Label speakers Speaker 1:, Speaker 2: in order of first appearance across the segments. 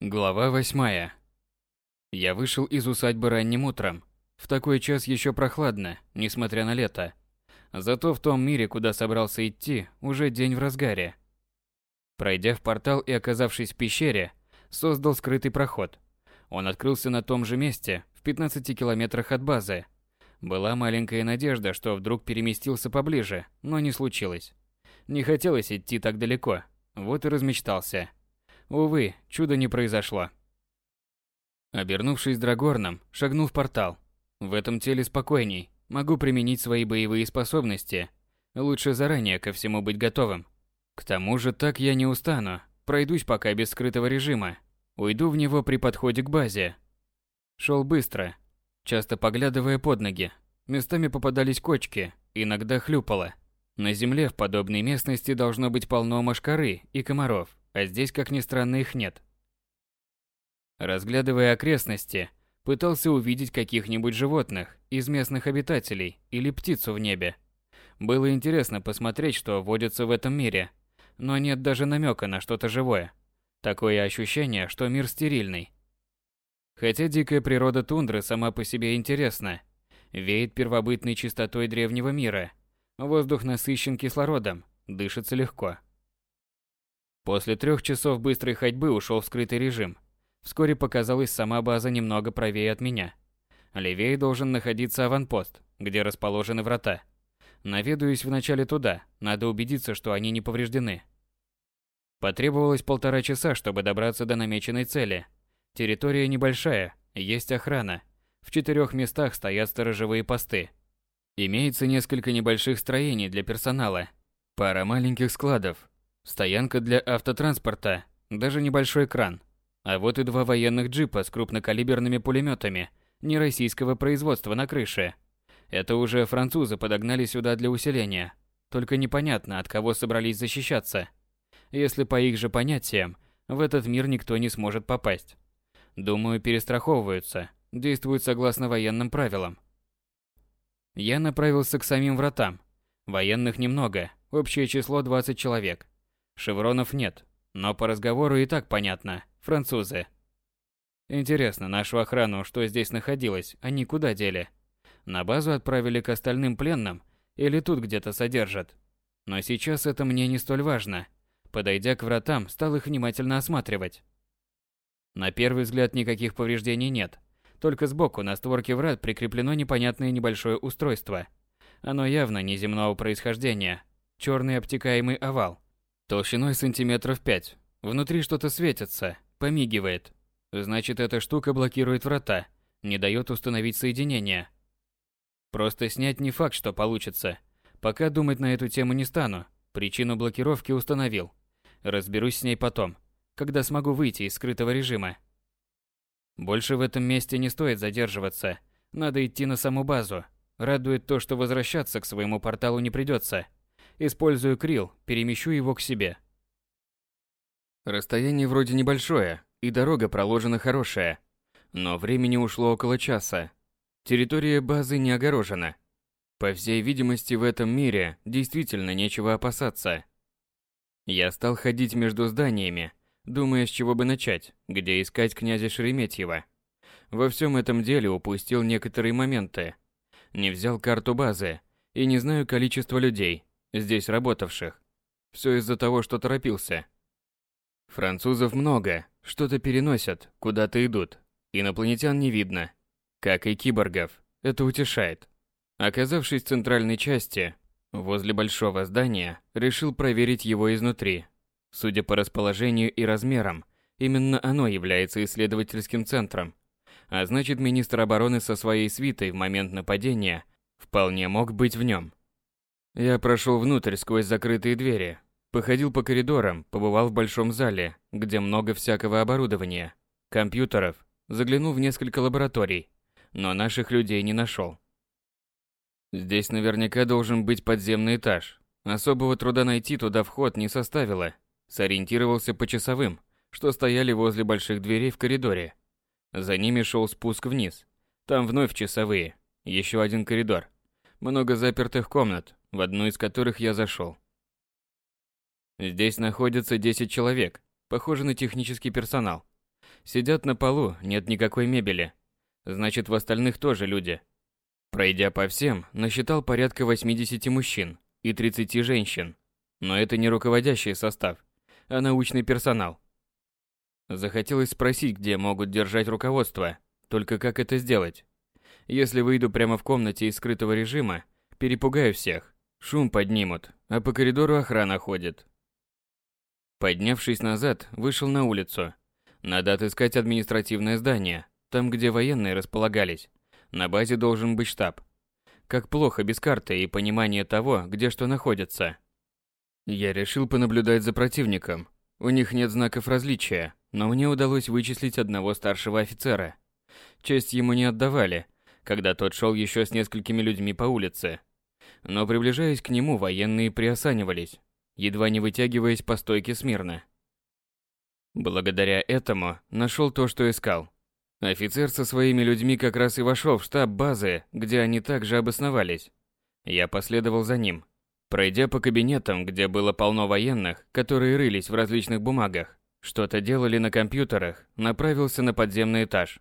Speaker 1: Глава восьмая. Я вышел из усадьбы ранним утром. В такой час еще прохладно, несмотря на лето. Зато в том мире, куда собрался идти, уже день в разгаре. Пройдя в портал и оказавшись в пещере, создал скрытый проход. Он открылся на том же месте, в 15 километрах от базы. Была маленькая надежда, что вдруг переместился поближе, но не случилось. Не хотелось идти так далеко, вот и размечтался. Увы, чудо не произошло. Обернувшись драгорном, шагнул в портал. В этом теле спокойней, могу применить свои боевые способности. Лучше заранее ко всему быть готовым. К тому же так я не устану, пройдусь пока без скрытого режима. Уйду в него при подходе к базе. Шел быстро, часто поглядывая под ноги. Местами попадались кочки, иногда хлюпало. На земле в подобной местности должно быть полно мошкары и комаров а здесь, как ни странно, их нет. Разглядывая окрестности, пытался увидеть каких-нибудь животных из местных обитателей или птицу в небе. Было интересно посмотреть, что водится в этом мире, но нет даже намека на что-то живое. Такое ощущение, что мир стерильный. Хотя дикая природа тундры сама по себе интересна. Веет первобытной чистотой древнего мира. Воздух насыщен кислородом, дышится легко. После трех часов быстрой ходьбы ушел в скрытый режим. Вскоре показалась сама база немного правее от меня. Левее должен находиться аванпост, где расположены врата. Наведаюсь вначале туда, надо убедиться, что они не повреждены. Потребовалось полтора часа, чтобы добраться до намеченной цели. Территория небольшая, есть охрана. В четырех местах стоят сторожевые посты. Имеется несколько небольших строений для персонала, пара маленьких складов, Стоянка для автотранспорта, даже небольшой кран. А вот и два военных джипа с крупнокалиберными пулеметами не российского производства на крыше. Это уже французы подогнали сюда для усиления. Только непонятно, от кого собрались защищаться. Если по их же понятиям, в этот мир никто не сможет попасть. Думаю, перестраховываются, действуют согласно военным правилам. Я направился к самим вратам. Военных немного, общее число 20 человек. Шевронов нет, но по разговору и так понятно. Французы. Интересно, нашу охрану, что здесь находилось, они куда дели? На базу отправили к остальным пленным или тут где-то содержат? Но сейчас это мне не столь важно. Подойдя к вратам, стал их внимательно осматривать. На первый взгляд никаких повреждений нет. Только сбоку на створке врат прикреплено непонятное небольшое устройство. Оно явно неземного происхождения. Черный обтекаемый овал толщиной сантиметров пять. Внутри что-то светится, помигивает. Значит, эта штука блокирует врата, не дает установить соединение. Просто снять не факт, что получится. Пока думать на эту тему не стану. Причину блокировки установил. Разберусь с ней потом, когда смогу выйти из скрытого режима. Больше в этом месте не стоит задерживаться. Надо идти на саму базу. Радует то, что возвращаться к своему порталу не придется. Использую крил, перемещу его к себе. Расстояние вроде небольшое, и дорога проложена хорошая. Но времени ушло около часа. Территория базы не огорожена. По всей видимости, в этом мире действительно нечего опасаться. Я стал ходить между зданиями, думая, с чего бы начать, где искать князя Шереметьева. Во всем этом деле упустил некоторые моменты. Не взял карту базы и не знаю количество людей, здесь работавших. Все из-за того, что торопился. Французов много, что-то переносят, куда-то идут. Инопланетян не видно. Как и киборгов. Это утешает. Оказавшись в центральной части, возле большого здания, решил проверить его изнутри. Судя по расположению и размерам, именно оно является исследовательским центром. А значит, министр обороны со своей свитой в момент нападения вполне мог быть в нем. Я прошел внутрь сквозь закрытые двери, походил по коридорам, побывал в большом зале, где много всякого оборудования, компьютеров, заглянул в несколько лабораторий, но наших людей не нашел. Здесь наверняка должен быть подземный этаж. Особого труда найти туда вход не составило. Сориентировался по часовым, что стояли возле больших дверей в коридоре. За ними шел спуск вниз. Там вновь часовые. Еще один коридор. Много запертых комнат, в одну из которых я зашел. Здесь находится 10 человек, похоже на технический персонал. Сидят на полу, нет никакой мебели. Значит, в остальных тоже люди. Пройдя по всем, насчитал порядка 80 мужчин и 30 женщин. Но это не руководящий состав, а научный персонал. Захотелось спросить, где могут держать руководство, только как это сделать? Если выйду прямо в комнате из скрытого режима, перепугаю всех. Шум поднимут, а по коридору охрана ходит. Поднявшись назад, вышел на улицу. Надо отыскать административное здание, там, где военные располагались. На базе должен быть штаб. Как плохо без карты и понимания того, где что находится. Я решил понаблюдать за противником. У них нет знаков различия, но мне удалось вычислить одного старшего офицера. Честь ему не отдавали, когда тот шел еще с несколькими людьми по улице. Но приближаясь к нему, военные приосанивались, едва не вытягиваясь по стойке смирно. Благодаря этому нашел то, что искал. Офицер со своими людьми как раз и вошел в штаб базы, где они также обосновались. Я последовал за ним, Пройдя по кабинетам, где было полно военных, которые рылись в различных бумагах, что-то делали на компьютерах, направился на подземный этаж.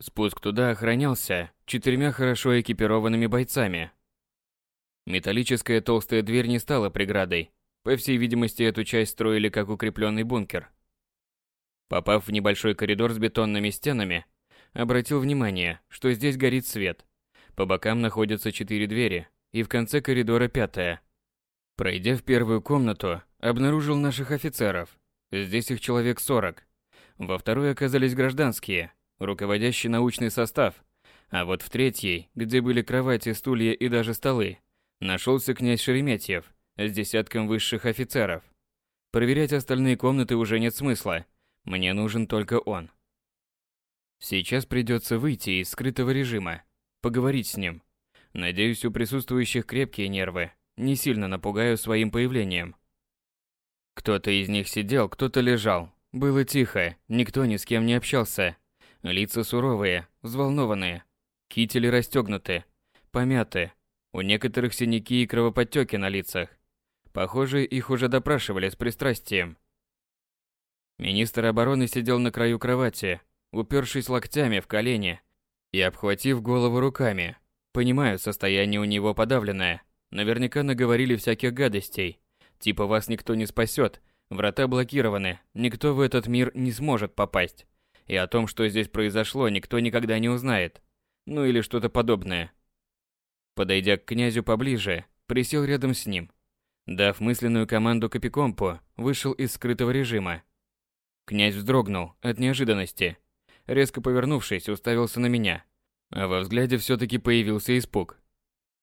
Speaker 1: Спуск туда охранялся четырьмя хорошо экипированными бойцами. Металлическая толстая дверь не стала преградой. По всей видимости, эту часть строили как укрепленный бункер. Попав в небольшой коридор с бетонными стенами, обратил внимание, что здесь горит свет. По бокам находятся четыре двери, и в конце коридора пятая – Пройдя в первую комнату, обнаружил наших офицеров. Здесь их человек 40. Во второй оказались гражданские, руководящий научный состав. А вот в третьей, где были кровати, стулья и даже столы, нашелся князь Шереметьев с десятком высших офицеров. Проверять остальные комнаты уже нет смысла. Мне нужен только он. Сейчас придется выйти из скрытого режима, поговорить с ним. Надеюсь, у присутствующих крепкие нервы, не сильно напугаю своим появлением. Кто-то из них сидел, кто-то лежал. Было тихо, никто ни с кем не общался. Лица суровые, взволнованные. Кители расстегнуты, помяты. У некоторых синяки и кровоподтеки на лицах. Похоже, их уже допрашивали с пристрастием. Министр обороны сидел на краю кровати, упершись локтями в колени и обхватив голову руками. Понимаю, состояние у него подавленное. Наверняка наговорили всяких гадостей. Типа вас никто не спасет, врата блокированы, никто в этот мир не сможет попасть. И о том, что здесь произошло, никто никогда не узнает. Ну или что-то подобное. Подойдя к князю поближе, присел рядом с ним. Дав мысленную команду Капикомпу, вышел из скрытого режима. Князь вздрогнул от неожиданности. Резко повернувшись, уставился на меня. А во взгляде все-таки появился испуг.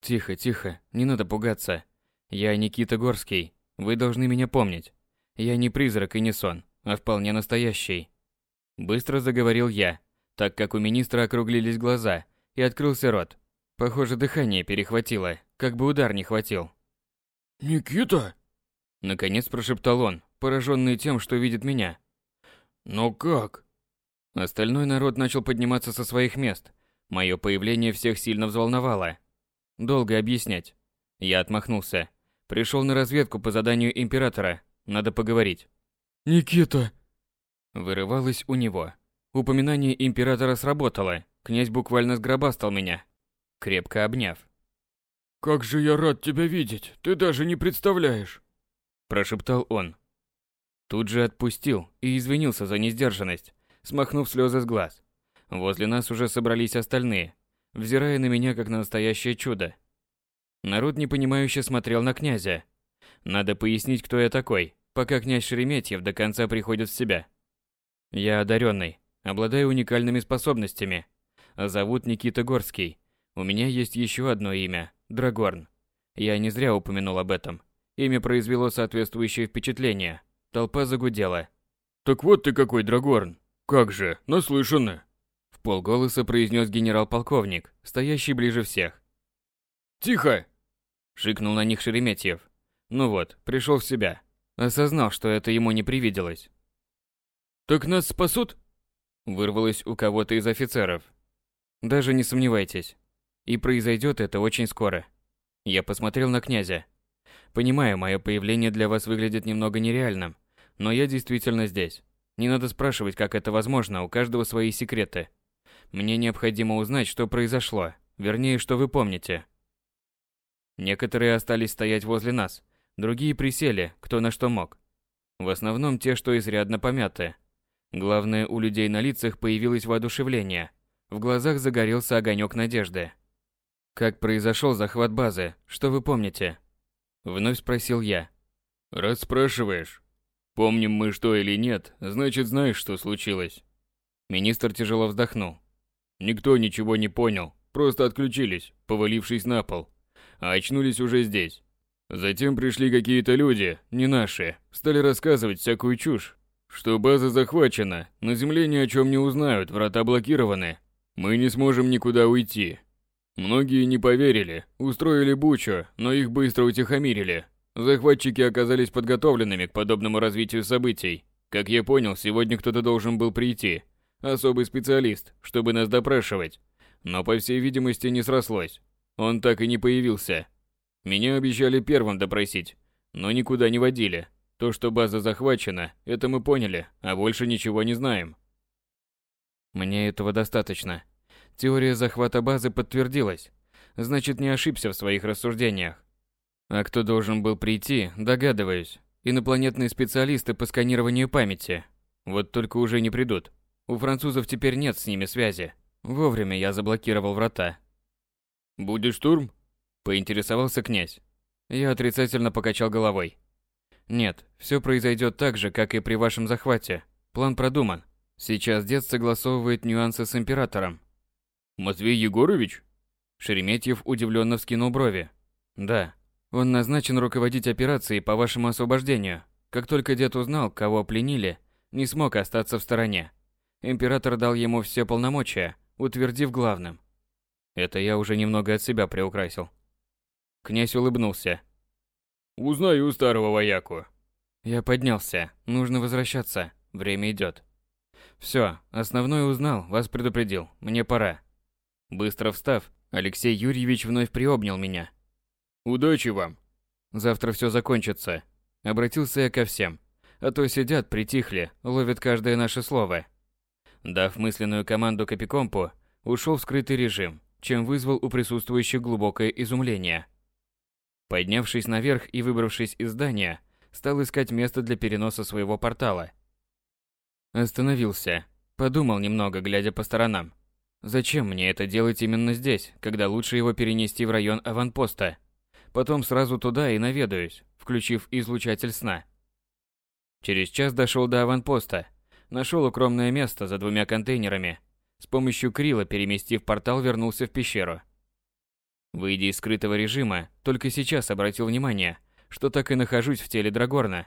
Speaker 1: Тихо, тихо, не надо пугаться. Я Никита Горский. Вы должны меня помнить. Я не призрак и не сон, а вполне настоящий. Быстро заговорил я, так как у министра округлились глаза и открылся рот. Похоже, дыхание перехватило, как бы удар не хватил.
Speaker 2: «Никита?»
Speaker 1: Наконец прошептал он, пораженный тем, что видит меня.
Speaker 2: «Но как?»
Speaker 1: Остальной народ начал подниматься со своих мест. Мое появление всех сильно взволновало. Долго объяснять. Я отмахнулся. Пришел на разведку по заданию императора. Надо поговорить.
Speaker 2: Никита.
Speaker 1: Вырывалось у него. Упоминание императора сработало. Князь буквально сгробастал меня, крепко обняв.
Speaker 2: Как же я рад тебя видеть. Ты даже не представляешь,
Speaker 1: прошептал он. Тут же отпустил и извинился за несдержанность, смахнув слезы с глаз. Возле нас уже собрались остальные, взирая на меня как на настоящее чудо. Народ непонимающе смотрел на князя. Надо пояснить, кто я такой, пока князь Шереметьев до конца приходит в себя. Я одаренный, обладаю уникальными способностями. Зовут Никита Горский. У меня есть еще одно имя – Драгорн. Я не зря упомянул об этом. Имя произвело соответствующее впечатление. Толпа загудела.
Speaker 2: «Так вот ты какой, Драгорн! Как же, наслышаны!»
Speaker 1: полголоса произнес генерал-полковник, стоящий ближе всех.
Speaker 2: «Тихо!»
Speaker 1: – шикнул на них Шереметьев. Ну вот, пришел в себя. Осознал, что это ему не привиделось.
Speaker 2: «Так нас спасут?»
Speaker 1: – вырвалось у кого-то из офицеров. «Даже не сомневайтесь. И произойдет это очень скоро». Я посмотрел на князя. «Понимаю, мое появление для вас выглядит немного нереальным, но я действительно здесь. Не надо спрашивать, как это возможно, у каждого свои секреты. Мне необходимо узнать, что произошло, вернее, что вы помните. Некоторые остались стоять возле нас, другие присели, кто на что мог. В основном те, что изрядно помяты. Главное, у людей на лицах появилось воодушевление. В глазах загорелся огонек надежды. «Как произошел захват базы? Что вы помните?» Вновь спросил я.
Speaker 2: «Раз спрашиваешь, помним мы что или нет, значит знаешь, что случилось».
Speaker 1: Министр тяжело вздохнул.
Speaker 2: «Никто ничего не понял, просто отключились, повалившись на пол. А очнулись уже здесь. Затем пришли какие-то люди, не наши, стали рассказывать всякую чушь, что база захвачена, на земле ни о чем не узнают, врата блокированы. Мы не сможем никуда уйти. Многие не поверили, устроили бучу, но их быстро утихомирили. Захватчики оказались подготовленными к подобному развитию событий. Как я понял, сегодня кто-то должен был прийти, особый специалист, чтобы нас допрашивать. Но по всей видимости не срослось. Он так и не появился. Меня обещали первым допросить, но никуда не водили. То, что база захвачена, это мы поняли, а больше ничего не знаем.
Speaker 1: Мне этого достаточно. Теория захвата базы подтвердилась. Значит, не ошибся в своих рассуждениях. А кто должен был прийти, догадываюсь. Инопланетные специалисты по сканированию памяти. Вот только уже не придут. У французов теперь нет с ними связи. Вовремя я заблокировал врата.
Speaker 2: «Будет штурм?»
Speaker 1: Поинтересовался князь. Я отрицательно покачал головой. Нет, все произойдет так же, как и при вашем захвате. План продуман. Сейчас дед согласовывает нюансы с императором.
Speaker 2: Матвей Егорович?
Speaker 1: Шереметьев удивленно вскинул брови. Да, он назначен руководить операцией по вашему освобождению. Как только дед узнал, кого пленили, не смог остаться в стороне. Император дал ему все полномочия, утвердив главным. Это я уже немного от себя приукрасил. Князь улыбнулся.
Speaker 2: «Узнаю старого вояку».
Speaker 1: Я поднялся. Нужно возвращаться. Время идет. Все, основное узнал, вас предупредил. Мне пора. Быстро встав, Алексей Юрьевич вновь приобнял меня.
Speaker 2: «Удачи вам!»
Speaker 1: «Завтра все закончится», — обратился я ко всем. А то сидят, притихли, ловят каждое наше слово. Дав мысленную команду Капикомпу, ушел в скрытый режим, чем вызвал у присутствующих глубокое изумление. Поднявшись наверх и выбравшись из здания, стал искать место для переноса своего портала. Остановился. Подумал немного, глядя по сторонам. Зачем мне это делать именно здесь, когда лучше его перенести в район аванпоста? Потом сразу туда и наведаюсь, включив излучатель сна. Через час дошел до аванпоста. Нашел укромное место за двумя контейнерами. С помощью крила, переместив портал, вернулся в пещеру. Выйдя из скрытого режима, только сейчас обратил внимание, что так и нахожусь в теле Драгорна.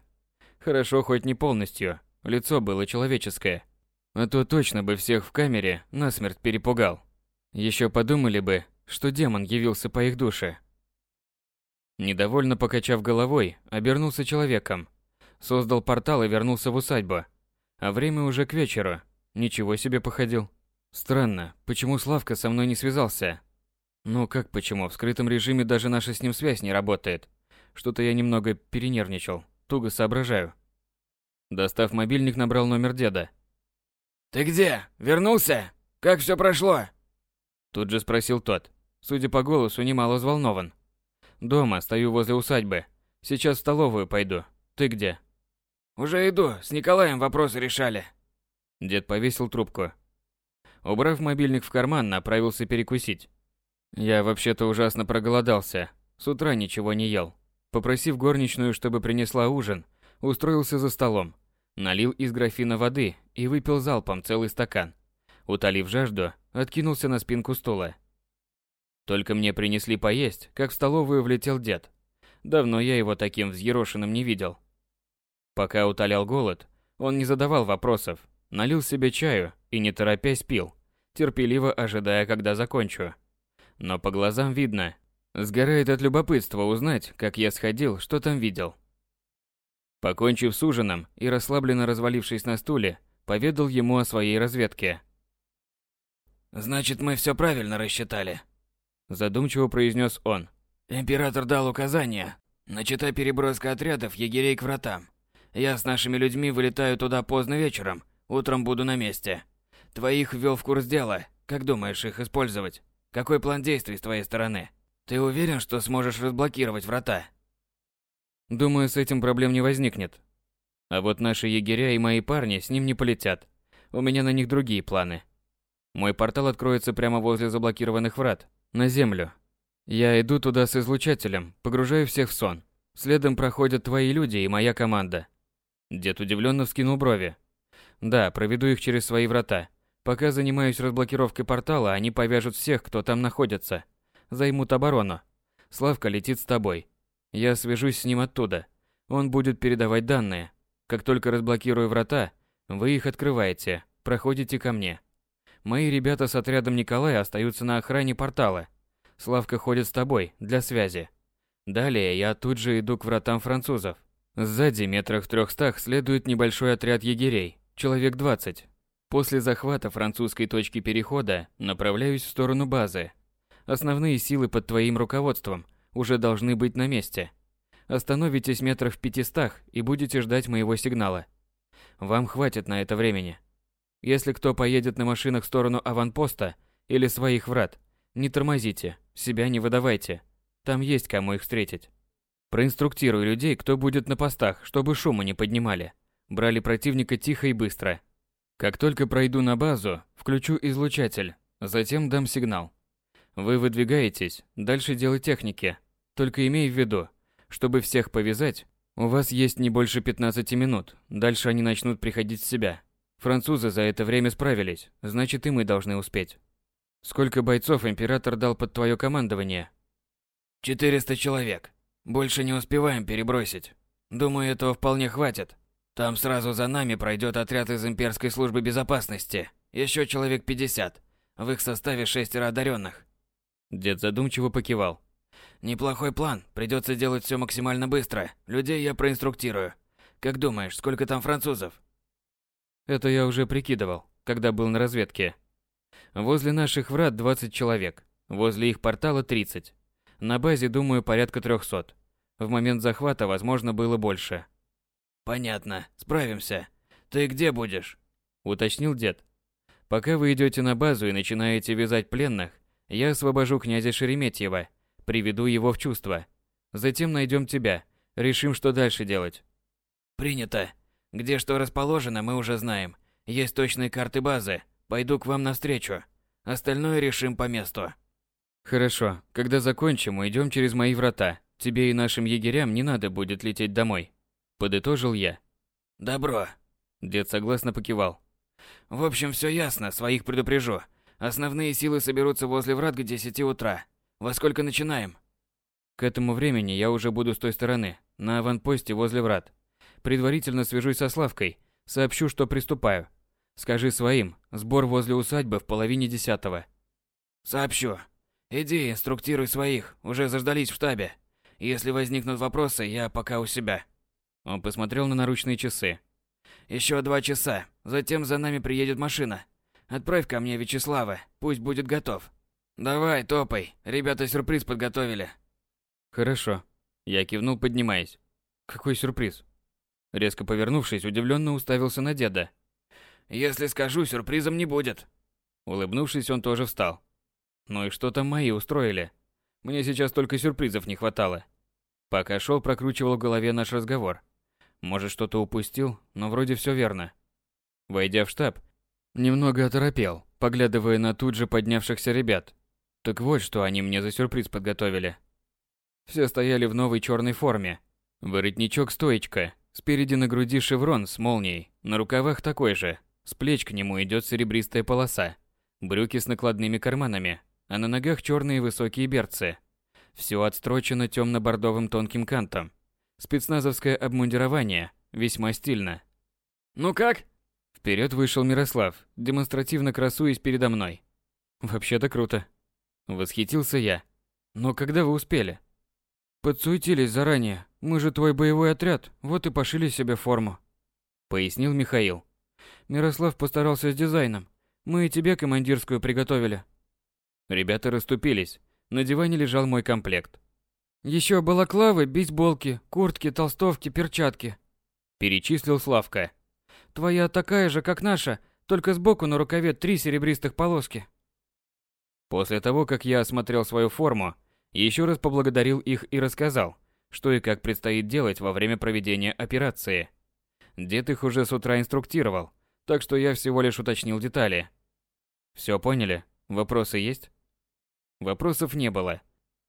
Speaker 1: Хорошо, хоть не полностью, лицо было человеческое. А то точно бы всех в камере насмерть перепугал. Еще подумали бы, что демон явился по их душе. Недовольно покачав головой, обернулся человеком. Создал портал и вернулся в усадьбу. А время уже к вечеру. Ничего себе походил. Странно, почему Славка со мной не связался? Ну как почему? В скрытом режиме даже наша с ним связь не работает. Что-то я немного перенервничал. Туго соображаю. Достав мобильник, набрал номер деда.
Speaker 3: «Ты где? Вернулся? Как все прошло?»
Speaker 1: Тут же спросил тот. Судя по голосу, немало взволнован. «Дома, стою возле усадьбы. Сейчас в столовую пойду. Ты где?»
Speaker 3: «Уже иду. С Николаем вопросы решали».
Speaker 1: Дед повесил трубку. Убрав мобильник в карман, направился перекусить. Я вообще-то ужасно проголодался. С утра ничего не ел. Попросив горничную, чтобы принесла ужин, устроился за столом. Налил из графина воды и выпил залпом целый стакан. Утолив жажду, откинулся на спинку стула. Только мне принесли поесть, как в столовую влетел дед. Давно я его таким взъерошенным не видел. Пока утолял голод, он не задавал вопросов, налил себе чаю и не торопясь пил, терпеливо ожидая, когда закончу но по глазам видно. Сгорает от любопытства узнать, как я сходил, что там видел. Покончив с ужином и расслабленно развалившись на стуле, поведал ему о своей разведке.
Speaker 3: «Значит, мы все правильно рассчитали», – задумчиво произнес он. «Император дал указание. Начата переброска отрядов егерей к вратам. Я с нашими людьми вылетаю туда поздно вечером, утром буду на месте. Твоих ввел в курс дела. Как думаешь их использовать? Какой план действий с твоей стороны? Ты уверен, что сможешь разблокировать врата?
Speaker 1: Думаю, с этим проблем не возникнет. А вот наши егеря и мои парни с ним не полетят. У меня на них другие планы. Мой портал откроется прямо возле заблокированных врат, на землю. Я иду туда с излучателем, погружаю всех в сон. Следом проходят твои люди и моя команда. Дед удивленно вскинул брови. Да, проведу их через свои врата. Пока занимаюсь разблокировкой портала, они повяжут всех, кто там находится. Займут оборону. Славка летит с тобой. Я свяжусь с ним оттуда. Он будет передавать данные. Как только разблокирую врата, вы их открываете, проходите ко мне. Мои ребята с отрядом Николая остаются на охране портала. Славка ходит с тобой для связи. Далее я тут же иду к вратам французов. Сзади, метрах в трехстах, следует небольшой отряд егерей, человек 20. После захвата французской точки перехода направляюсь в сторону базы. Основные силы под твоим руководством уже должны быть на месте. Остановитесь метрах в пятистах и будете ждать моего сигнала. Вам хватит на это времени. Если кто поедет на машинах в сторону аванпоста или своих врат, не тормозите, себя не выдавайте. Там есть кому их встретить. Проинструктируй людей, кто будет на постах, чтобы шума не поднимали. Брали противника тихо и быстро. Как только пройду на базу, включу излучатель, затем дам сигнал. Вы выдвигаетесь, дальше дело техники. Только имей в виду, чтобы всех повязать, у вас есть не больше 15 минут. Дальше они начнут приходить в себя. Французы за это время справились, значит и мы должны успеть. Сколько бойцов император дал под твое командование?
Speaker 3: 400 человек. Больше не успеваем перебросить. Думаю, этого вполне хватит. Там сразу за нами пройдет отряд из имперской службы безопасности. Еще человек 50. В их составе шестеро одаренных.
Speaker 1: Дед задумчиво покивал.
Speaker 3: Неплохой план. Придется делать все максимально быстро. Людей я проинструктирую. Как думаешь, сколько там французов?
Speaker 1: Это я уже прикидывал, когда был на разведке. Возле наших врат 20 человек. Возле их портала 30. На базе, думаю, порядка 300. В момент захвата, возможно, было больше.
Speaker 3: Понятно, справимся. Ты где будешь?
Speaker 1: Уточнил дед. Пока вы идете на базу и начинаете вязать пленных, я освобожу князя Шереметьева, приведу его в чувство. Затем найдем тебя, решим, что дальше делать.
Speaker 3: Принято. Где что расположено, мы уже знаем. Есть точные карты базы. Пойду к вам навстречу. Остальное решим по месту.
Speaker 1: Хорошо. Когда закончим, уйдем через мои врата. Тебе и нашим егерям не надо будет лететь домой. Подытожил я.
Speaker 3: Добро.
Speaker 1: Дед согласно покивал.
Speaker 3: В общем, все ясно, своих предупрежу. Основные силы соберутся возле врат к 10 утра. Во сколько начинаем?
Speaker 1: К этому времени я уже буду с той стороны, на аванпосте возле врат. Предварительно свяжусь со Славкой, сообщу, что приступаю. Скажи своим, сбор возле усадьбы в половине десятого.
Speaker 3: Сообщу. Иди, инструктируй своих, уже заждались в штабе. Если возникнут вопросы, я пока у себя.
Speaker 1: Он посмотрел на наручные часы.
Speaker 3: Еще два часа. Затем за нами приедет машина. Отправь ко мне Вячеслава, пусть будет готов. Давай, топай. Ребята сюрприз подготовили.
Speaker 1: Хорошо. Я кивнул, поднимаясь. Какой сюрприз? Резко повернувшись, удивленно уставился на деда.
Speaker 3: Если скажу, сюрпризом не будет.
Speaker 1: Улыбнувшись, он тоже встал. Ну и что там мои устроили? Мне сейчас только сюрпризов не хватало. Пока шел, прокручивал в голове наш разговор. Может, что-то упустил, но вроде все верно. Войдя в штаб, немного оторопел, поглядывая на тут же поднявшихся ребят. Так вот, что они мне за сюрприз подготовили. Все стояли в новой черной форме. Воротничок-стоечка, спереди на груди шеврон с молнией, на рукавах такой же. С плеч к нему идет серебристая полоса. Брюки с накладными карманами, а на ногах черные высокие берцы. Все отстрочено темно-бордовым тонким кантом. Спецназовское обмундирование, весьма стильно.
Speaker 3: «Ну как?»
Speaker 1: Вперед вышел Мирослав, демонстративно красуясь передо мной. «Вообще-то круто». Восхитился я. «Но когда вы успели?» «Подсуетились заранее. Мы же твой боевой отряд, вот и пошили себе форму», — пояснил Михаил. «Мирослав постарался с дизайном. Мы и тебе командирскую приготовили». Ребята расступились. На диване лежал мой комплект. Еще балаклавы, бейсболки, куртки, толстовки, перчатки. Перечислил Славка. Твоя такая же, как наша, только сбоку на рукаве три серебристых полоски. После того, как я осмотрел свою форму, еще раз поблагодарил их и рассказал, что и как предстоит делать во время проведения операции. Дед их уже с утра инструктировал, так что я всего лишь уточнил детали. Все поняли? Вопросы есть? Вопросов не было.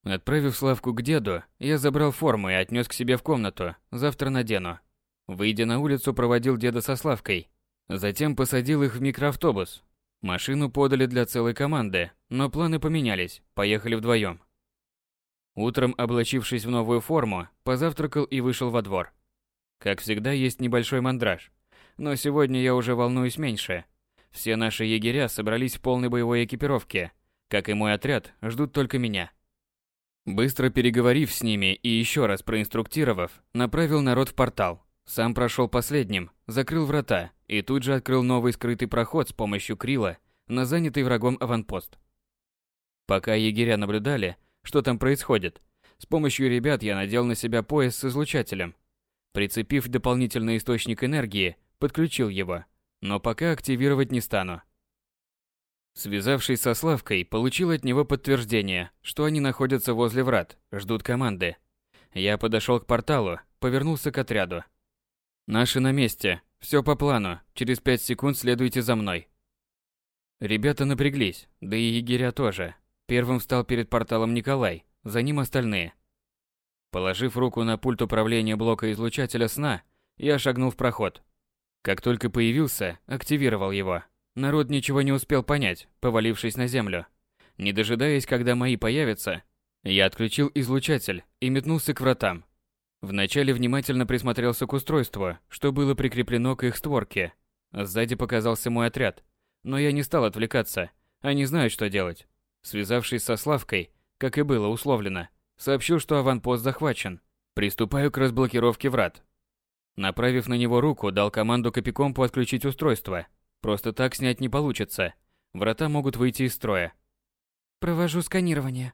Speaker 1: Отправив Славку к деду, я забрал форму и отнес к себе в комнату, завтра надену. Выйдя на улицу, проводил деда со Славкой. Затем посадил их в микроавтобус. Машину подали для целой команды, но планы поменялись, поехали вдвоем. Утром, облачившись в новую форму, позавтракал и вышел во двор. Как всегда, есть небольшой мандраж. Но сегодня я уже волнуюсь меньше. Все наши егеря собрались в полной боевой экипировке. Как и мой отряд, ждут только меня. Быстро переговорив с ними и еще раз проинструктировав, направил народ в портал. Сам прошел последним, закрыл врата и тут же открыл новый скрытый проход с помощью крила на занятый врагом аванпост. Пока егеря наблюдали, что там происходит, с помощью ребят я надел на себя пояс с излучателем. Прицепив дополнительный источник энергии, подключил его, но пока активировать не стану. Связавшись со Славкой, получил от него подтверждение, что они находятся возле врат, ждут команды. Я подошел к порталу, повернулся к отряду. Наши на месте, все по плану, через пять секунд следуйте за мной. Ребята напряглись, да и егеря тоже. Первым встал перед порталом Николай, за ним остальные. Положив руку на пульт управления блока излучателя сна, я шагнул в проход. Как только появился, активировал его. Народ ничего не успел понять, повалившись на землю. Не дожидаясь, когда мои появятся, я отключил излучатель и метнулся к вратам. Вначале внимательно присмотрелся к устройству, что было прикреплено к их створке. Сзади показался мой отряд. Но я не стал отвлекаться. Они знают, что делать. Связавшись со Славкой, как и было условлено, сообщил, что аванпост захвачен. Приступаю к разблокировке врат. Направив на него руку, дал команду Копикомпу отключить устройство – Просто так снять не получится. Врата могут выйти из строя.
Speaker 4: Провожу сканирование.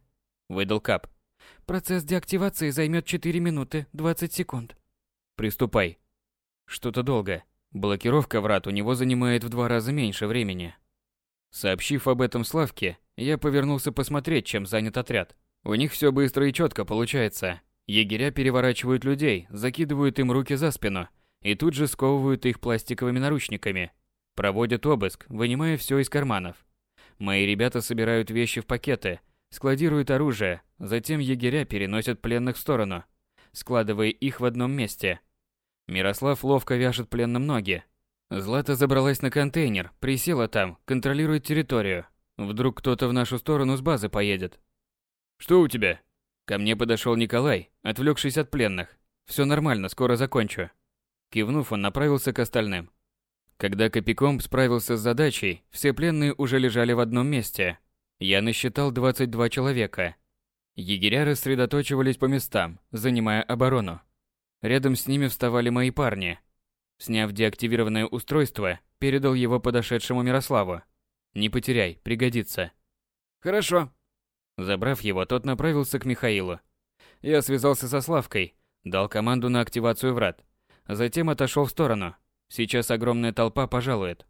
Speaker 1: Выдал Кап.
Speaker 4: Процесс деактивации займет 4 минуты 20 секунд.
Speaker 1: Приступай. Что-то долго. Блокировка врат у него занимает в два раза меньше времени. Сообщив об этом Славке, я повернулся посмотреть, чем занят отряд. У них все быстро и четко получается. Егеря переворачивают людей, закидывают им руки за спину и тут же сковывают их пластиковыми наручниками – Проводят обыск, вынимая все из карманов. Мои ребята собирают вещи в пакеты, складируют оружие, затем егеря переносят пленных в сторону, складывая их в одном месте. Мирослав ловко вяжет пленным ноги. Злата забралась на контейнер, присела там, контролирует территорию. Вдруг кто-то в нашу сторону с базы поедет. «Что у тебя?» Ко мне подошел Николай, отвлекшись от пленных. «Все нормально, скоро закончу». Кивнув, он направился к остальным. Когда Копиком справился с задачей, все пленные уже лежали в одном месте. Я насчитал 22 человека. Егеря рассредоточивались по местам, занимая оборону. Рядом с ними вставали мои парни. Сняв деактивированное устройство, передал его подошедшему Мирославу. «Не потеряй, пригодится».
Speaker 3: «Хорошо».
Speaker 1: Забрав его, тот направился к Михаилу. Я связался со Славкой, дал команду на активацию врат. Затем отошел в сторону, Сейчас огромная толпа пожалует.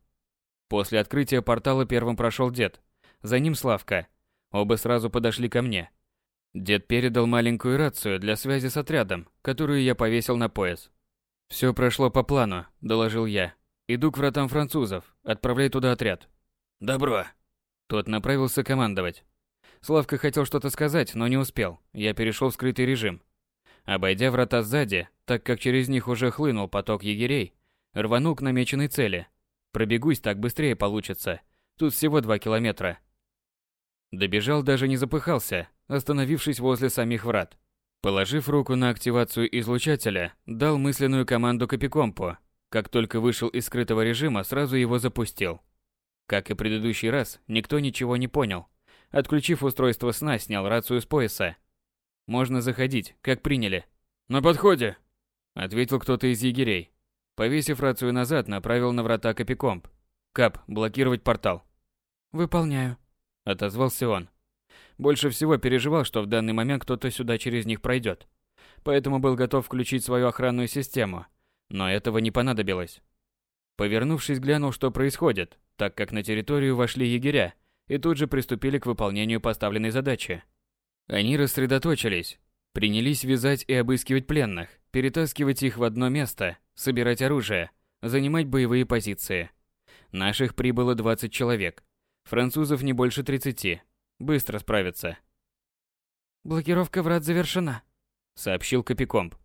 Speaker 1: После открытия портала первым прошел дед. За ним Славка. Оба сразу подошли ко мне. Дед передал маленькую рацию для связи с отрядом, которую я повесил на пояс. «Все прошло по плану», – доложил я. «Иду к вратам французов. Отправляй туда отряд».
Speaker 3: «Добро».
Speaker 1: Тот направился командовать. Славка хотел что-то сказать, но не успел. Я перешел в скрытый режим. Обойдя врата сзади, так как через них уже хлынул поток егерей, Рванул к намеченной цели. Пробегусь, так быстрее получится. Тут всего два километра. Добежал, даже не запыхался, остановившись возле самих врат. Положив руку на активацию излучателя, дал мысленную команду Копикомпу. Как только вышел из скрытого режима, сразу его запустил. Как и предыдущий раз, никто ничего не понял. Отключив устройство сна, снял рацию с пояса. «Можно заходить, как приняли».
Speaker 3: «На подходе», —
Speaker 1: ответил кто-то из егерей. Повесив рацию назад, направил на врата Копикомп. «Кап, блокировать портал».
Speaker 4: «Выполняю», —
Speaker 1: отозвался он. Больше всего переживал, что в данный момент кто-то сюда через них пройдет. Поэтому был готов включить свою охранную систему. Но этого не понадобилось. Повернувшись, глянул, что происходит, так как на территорию вошли егеря и тут же приступили к выполнению поставленной задачи. Они рассредоточились, принялись вязать и обыскивать пленных, перетаскивать их в одно место, собирать оружие, занимать боевые позиции. Наших прибыло 20 человек, французов не больше 30. Быстро справятся.
Speaker 4: «Блокировка врат завершена», —
Speaker 1: сообщил Капикомб.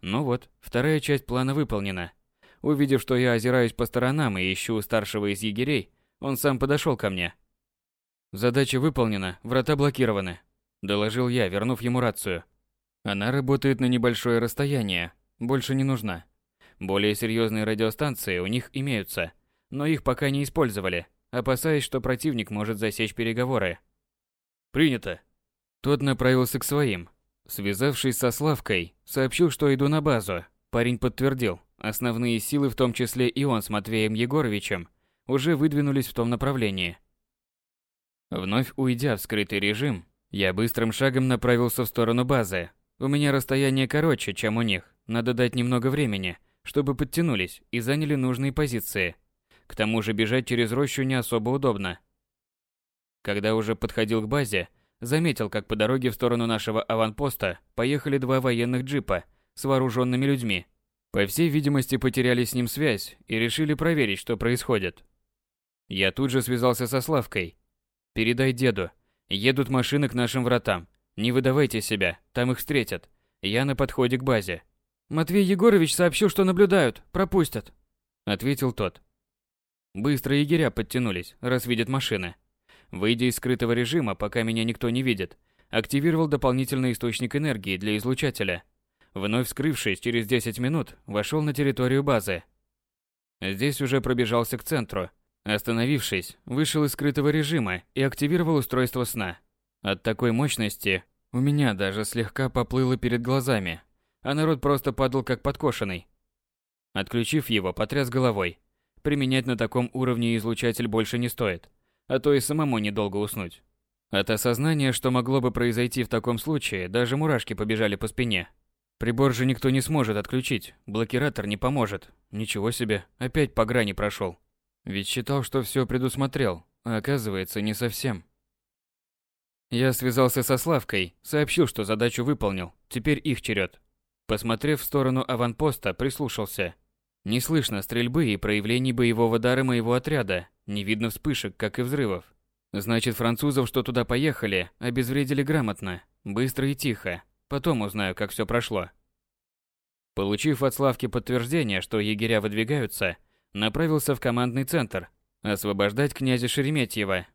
Speaker 1: Ну вот, вторая часть плана выполнена. Увидев, что я озираюсь по сторонам и ищу старшего из егерей, он сам подошел ко мне. «Задача выполнена, врата блокированы», – доложил я, вернув ему рацию. Она работает на небольшое расстояние, больше не нужна. Более серьезные радиостанции у них имеются, но их пока не использовали, опасаясь, что противник может засечь переговоры. «Принято». Тот направился к своим, Связавшись со Славкой, сообщил, что иду на базу. Парень подтвердил, основные силы, в том числе и он с Матвеем Егоровичем, уже выдвинулись в том направлении. Вновь уйдя в скрытый режим, я быстрым шагом направился в сторону базы. У меня расстояние короче, чем у них. Надо дать немного времени, чтобы подтянулись и заняли нужные позиции. К тому же бежать через рощу не особо удобно. Когда уже подходил к базе, Заметил, как по дороге в сторону нашего аванпоста поехали два военных джипа с вооруженными людьми. По всей видимости, потеряли с ним связь и решили проверить, что происходит. Я тут же связался со Славкой. «Передай деду. Едут машины к нашим вратам. Не выдавайте себя, там их встретят. Я на подходе к базе».
Speaker 4: «Матвей Егорович сообщил, что наблюдают, пропустят», —
Speaker 1: ответил тот. Быстро егеря подтянулись, раз видят машины. Выйдя из скрытого режима, пока меня никто не видит, активировал дополнительный источник энергии для излучателя. Вновь вскрывшись через 10 минут, вошел на территорию базы. Здесь уже пробежался к центру. Остановившись, вышел из скрытого режима и активировал устройство сна. От такой мощности у меня даже слегка поплыло перед глазами, а народ просто падал как подкошенный. Отключив его, потряс головой. Применять на таком уровне излучатель больше не стоит а то и самому недолго уснуть. От осознания, что могло бы произойти в таком случае, даже мурашки побежали по спине. Прибор же никто не сможет отключить, блокиратор не поможет. Ничего себе, опять по грани прошел. Ведь считал, что все предусмотрел, а оказывается, не совсем. Я связался со Славкой, сообщил, что задачу выполнил, теперь их черед. Посмотрев в сторону аванпоста, прислушался. Не слышно стрельбы и проявлений боевого дара моего отряда, не видно вспышек, как и взрывов. Значит, французов, что туда поехали, обезвредили грамотно, быстро и тихо. Потом узнаю, как все прошло. Получив от Славки подтверждение, что егеря выдвигаются, направился в командный центр освобождать князя Шереметьева